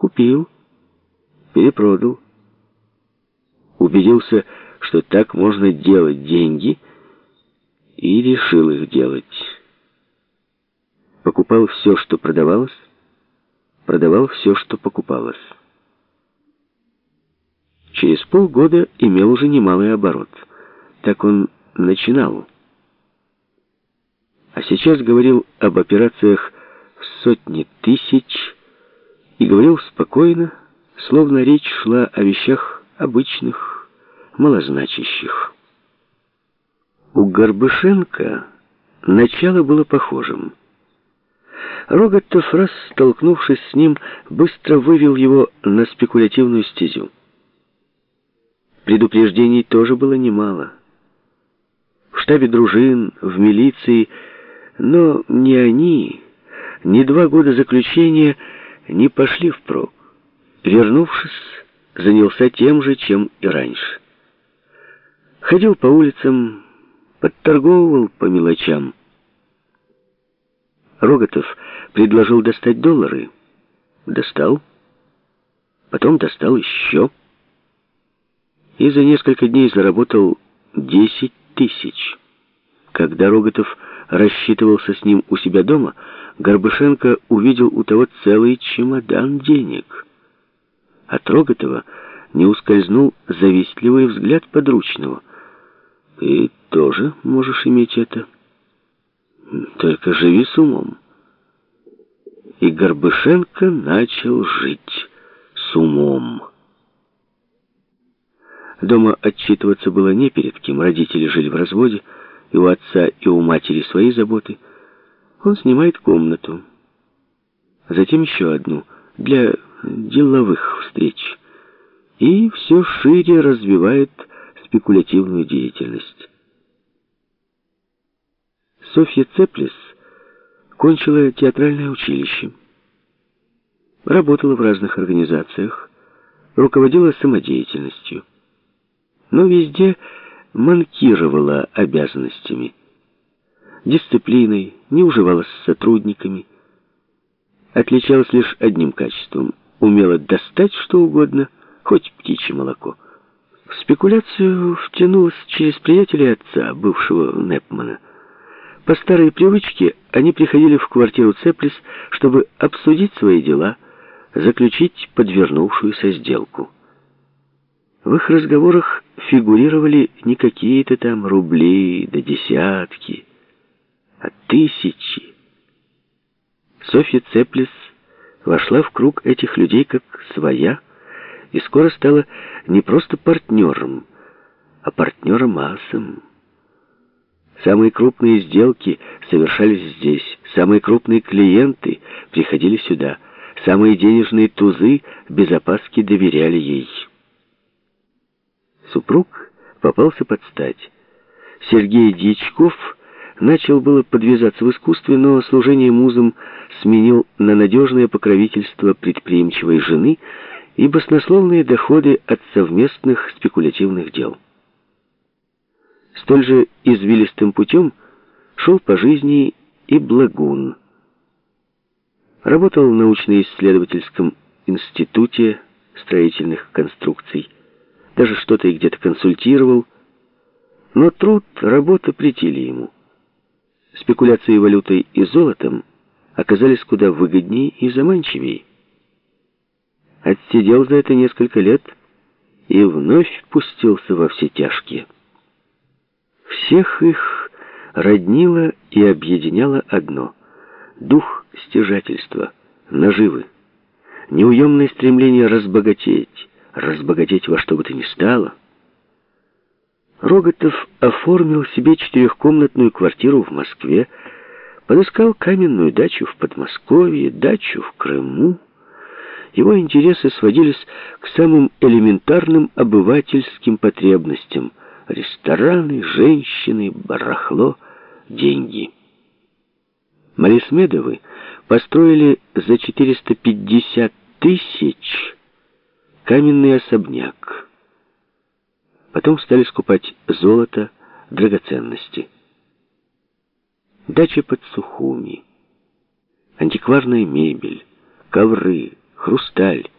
Купил, перепродал. Убедился, что так можно делать деньги, и решил их делать. Покупал все, что продавалось, продавал все, что покупалось. Через полгода имел уже немалый оборот. Так он начинал. А сейчас говорил об операциях в сотни тысяч и говорил спокойно, словно речь шла о вещах обычных, малозначащих. У Горбышенко начало было похожим. Рогатов, раз столкнувшись с ним, быстро вывел его на спекулятивную стезю. Предупреждений тоже было немало. В штабе дружин, в милиции, но ни они, ни два года заключения не пошли впрок. Вернувшись, занялся тем же, чем и раньше. Ходил по улицам, подторговывал по мелочам. Роготов предложил достать доллары. Достал. Потом достал еще. И за несколько дней заработал 10 тысяч. Когда Роготов рассчитывался с ним у себя дома, Горбышенко увидел у того целый чемодан денег. От Роготова не ускользнул завистливый взгляд подручного. «Ты тоже можешь иметь это. Только живи с умом». И Горбышенко начал жить с умом. Дома отчитываться было не перед кем. Родители жили в разводе, и у отца, и у матери свои заботы. Он снимает комнату. Затем еще одну для деловых встреч. И все шире развивает спекулятивную деятельность. Софья Цеплес кончила театральное училище. Работала в разных организациях, руководила самодеятельностью. Но везде манкировала обязанностями. Дисциплиной, не уживалась с сотрудниками. Отличалась лишь одним качеством. Умела достать что угодно, хоть птичье молоко. В спекуляцию втянулась через приятеля отца, бывшего Непмана. По старой привычке они приходили в квартиру Цеплис, чтобы обсудить свои дела, заключить подвернувшуюся сделку. В их разговорах фигурировали не какие-то там рубли да десятки, а тысячи. Софья Цеплис вошла в круг этих людей как своя и скоро стала не просто партнером, а партнером асом. Самые крупные сделки совершались здесь, самые крупные клиенты приходили сюда, самые денежные тузы без опаски доверяли ей. Супруг попался под стать. Сергей Дьячков начал было подвязаться в искусстве, но служение музам сменил на надежное покровительство предприимчивой жены и баснословные доходы от совместных спекулятивных дел. Столь же извилистым путем шел по жизни и Благун. Работал в научно-исследовательском институте строительных конструкций, даже что-то и где-то консультировал, но труд, работа претили ему. Спекуляции валютой и золотом оказались куда выгоднее и заманчивее. Отсидел за это несколько лет и вновь пустился во все тяжкие. Всех их роднило и объединяло одно — дух стяжательства, наживы, неуемное стремление разбогатеть, разбогатеть во что бы то ни стало. Роготов оформил себе четырехкомнатную квартиру в Москве, подыскал каменную дачу в Подмосковье, дачу в Крыму. Его интересы сводились к самым элементарным обывательским потребностям — Рестораны, женщины, барахло, деньги. Малисмедовы построили за 450 тысяч каменный особняк. Потом стали скупать золото, драгоценности. Дача под Сухуми, антикварная мебель, ковры, хрусталь,